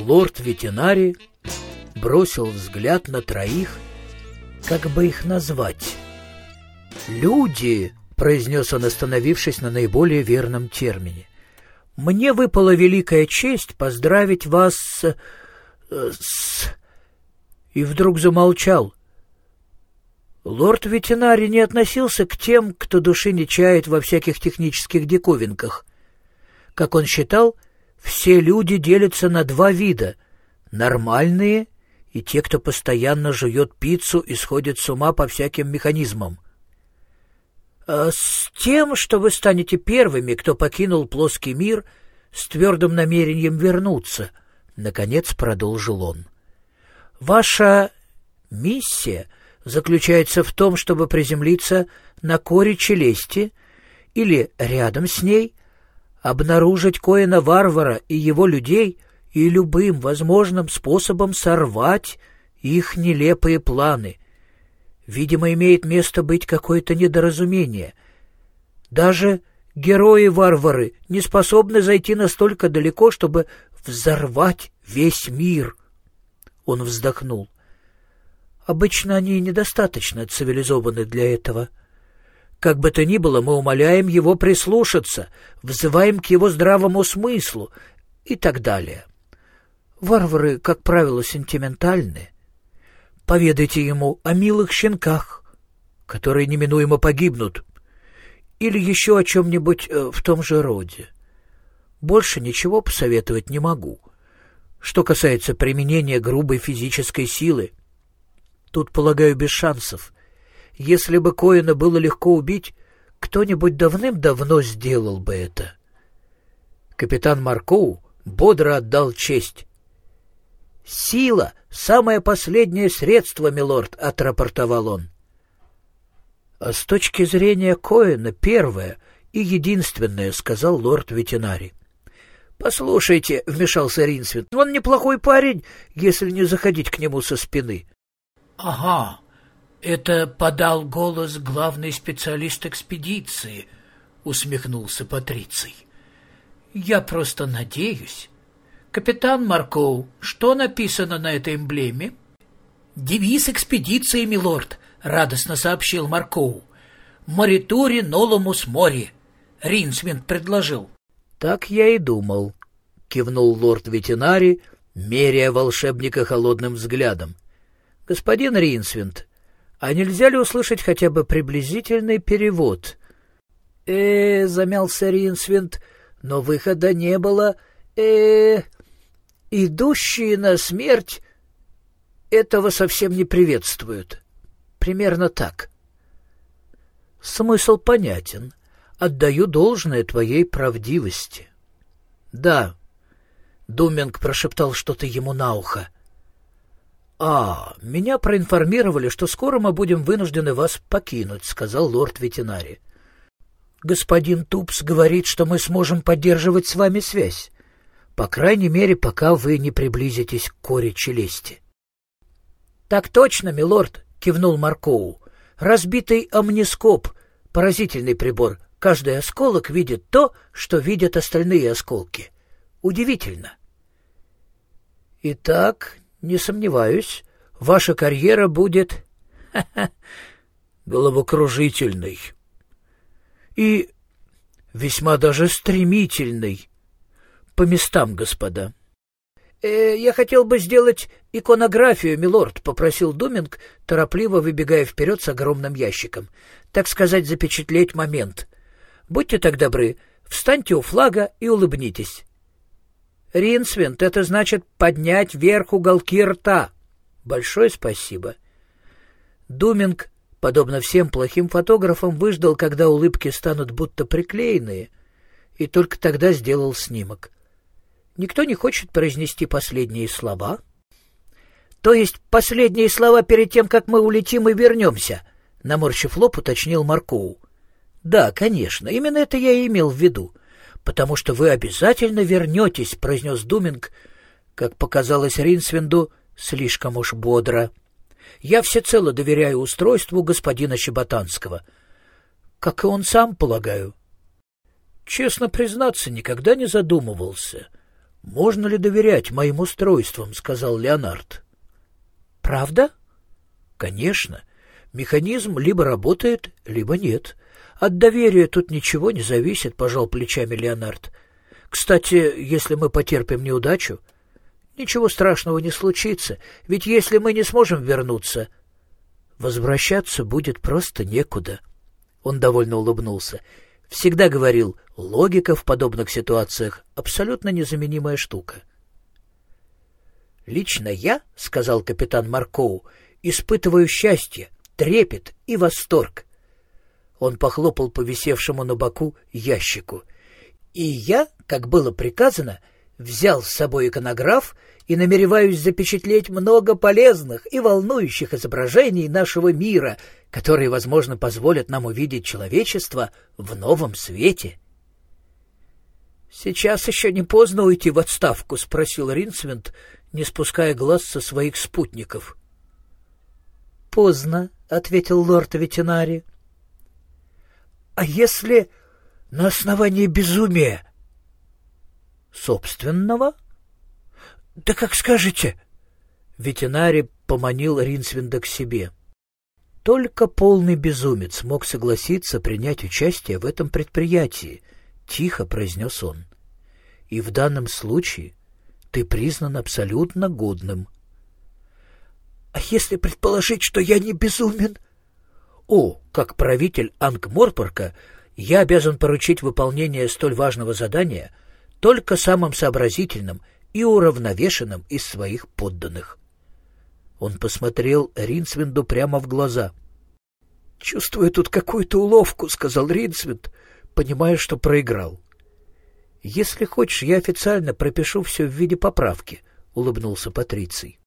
Лорд-ветеринарий бросил взгляд на троих, как бы их назвать. «Люди», — произнес он, остановившись на наиболее верном термине, — «мне выпала великая честь поздравить вас с... с...» И вдруг замолчал. Лорд-ветеринарий не относился к тем, кто души не чает во всяких технических диковинках. Как он считал, все люди делятся на два вида — нормальные и те, кто постоянно жует пиццу и сходит с ума по всяким механизмам. А с тем, что вы станете первыми, кто покинул плоский мир с твердым намерением вернуться, — наконец продолжил он. Ваша миссия заключается в том, чтобы приземлиться на коре челести или рядом с ней, обнаружить Коина-варвара и его людей — и любым возможным способом сорвать их нелепые планы. Видимо, имеет место быть какое-то недоразумение. Даже герои-варвары не способны зайти настолько далеко, чтобы взорвать весь мир. Он вздохнул. Обычно они недостаточно цивилизованы для этого. Как бы то ни было, мы умоляем его прислушаться, взываем к его здравому смыслу и так далее. Варвары, как правило, сентиментальны. Поведайте ему о милых щенках, которые неминуемо погибнут, или еще о чем-нибудь э, в том же роде. Больше ничего посоветовать не могу. Что касается применения грубой физической силы, тут, полагаю, без шансов. Если бы Коина было легко убить, кто-нибудь давным-давно сделал бы это. Капитан Маркоу бодро отдал честь. «Сила — самое последнее средство, милорд», — отрапортовал он. «А с точки зрения Коэна первое и единственное», — сказал лорд-ветеринарий. «Послушайте», — вмешался Ринсвин, — «он неплохой парень, если не заходить к нему со спины». «Ага, это подал голос главный специалист экспедиции», — усмехнулся Патриций. «Я просто надеюсь, «Капитан Маркоу, что написано на этой эмблеме?» «Девиз экспедиции, милорд», — радостно сообщил Маркоу. «Моритури нолумус мори», — Ринсвинд предложил. «Так я и думал», — кивнул лорд-ветеринарий, меряя волшебника холодным взглядом. «Господин Ринсвинд, а нельзя ли услышать хотя бы приблизительный перевод?» «Э-э», — замялся Ринсвинд, — «но выхода не было. Э-э...» идущие на смерть этого совсем не приветствуют. Примерно так. Смысл понятен. Отдаю должное твоей правдивости. Да. Думинг прошептал что-то ему на ухо. «А, меня проинформировали, что скоро мы будем вынуждены вас покинуть», — сказал лорд-ветеринарий. «Господин Тупс говорит, что мы сможем поддерживать с вами связь. По крайней мере, пока вы не приблизитесь к коре челюсти. — Так точно, милорд, — кивнул Маркоу. — Разбитый амнископ — поразительный прибор. Каждый осколок видит то, что видят остальные осколки. Удивительно. — Итак, не сомневаюсь, ваша карьера будет... головокружительной. И весьма даже стремительной, по местам, господа. «Э, «Я хотел бы сделать иконографию, милорд», — попросил Думинг, торопливо выбегая вперед с огромным ящиком. «Так сказать, запечатлеть момент. Будьте так добры, встаньте у флага и улыбнитесь». «Ринсвинд, это значит поднять вверх уголки рта». «Большое спасибо». Думинг, подобно всем плохим фотографам, выждал, когда улыбки станут будто приклеенные, и только тогда сделал снимок. Никто не хочет произнести последние слова? То есть последние слова перед тем, как мы улетим и вернемся? Наморщив лоб, уточнил Маркоу. Да, конечно, именно это я и имел в виду. Потому что вы обязательно вернетесь, произнес Думинг, как показалось Ринсвинду, слишком уж бодро. Я всецело доверяю устройству господина Щеботанского. Как и он сам, полагаю. Честно признаться, никогда не задумывался — «Можно ли доверять моим устройствам?» — сказал Леонард. «Правда?» «Конечно. Механизм либо работает, либо нет. От доверия тут ничего не зависит», — пожал плечами Леонард. «Кстати, если мы потерпим неудачу, ничего страшного не случится, ведь если мы не сможем вернуться, возвращаться будет просто некуда». Он довольно улыбнулся. Всегда говорил, логика в подобных ситуациях — абсолютно незаменимая штука. «Лично я, — сказал капитан Маркоу, — испытываю счастье, трепет и восторг». Он похлопал по висевшему на боку ящику. «И я, как было приказано, взял с собой иконограф и намереваюсь запечатлеть много полезных и волнующих изображений нашего мира, которые, возможно, позволят нам увидеть человечество в новом свете. «Сейчас еще не поздно уйти в отставку?» — спросил Ринсвинд, не спуская глаз со своих спутников. «Поздно», — ответил лорд-ветенари. «А если на основании безумия?» «Собственного?» «Да как скажете!» Ветеринарий поманил Ринсвинда к себе. Только полный безумец мог согласиться принять участие в этом предприятии, — тихо произнес он. И в данном случае ты признан абсолютно годным. — А если предположить, что я не безумен? — О, как правитель Ангморпорка, я обязан поручить выполнение столь важного задания только самым сообразительным и уравновешенным из своих подданных. Он посмотрел Ринсвинду прямо в глаза. — Чувствую тут какую-то уловку, — сказал Ринсвинд, понимая, что проиграл. — Если хочешь, я официально пропишу все в виде поправки, — улыбнулся Патриций.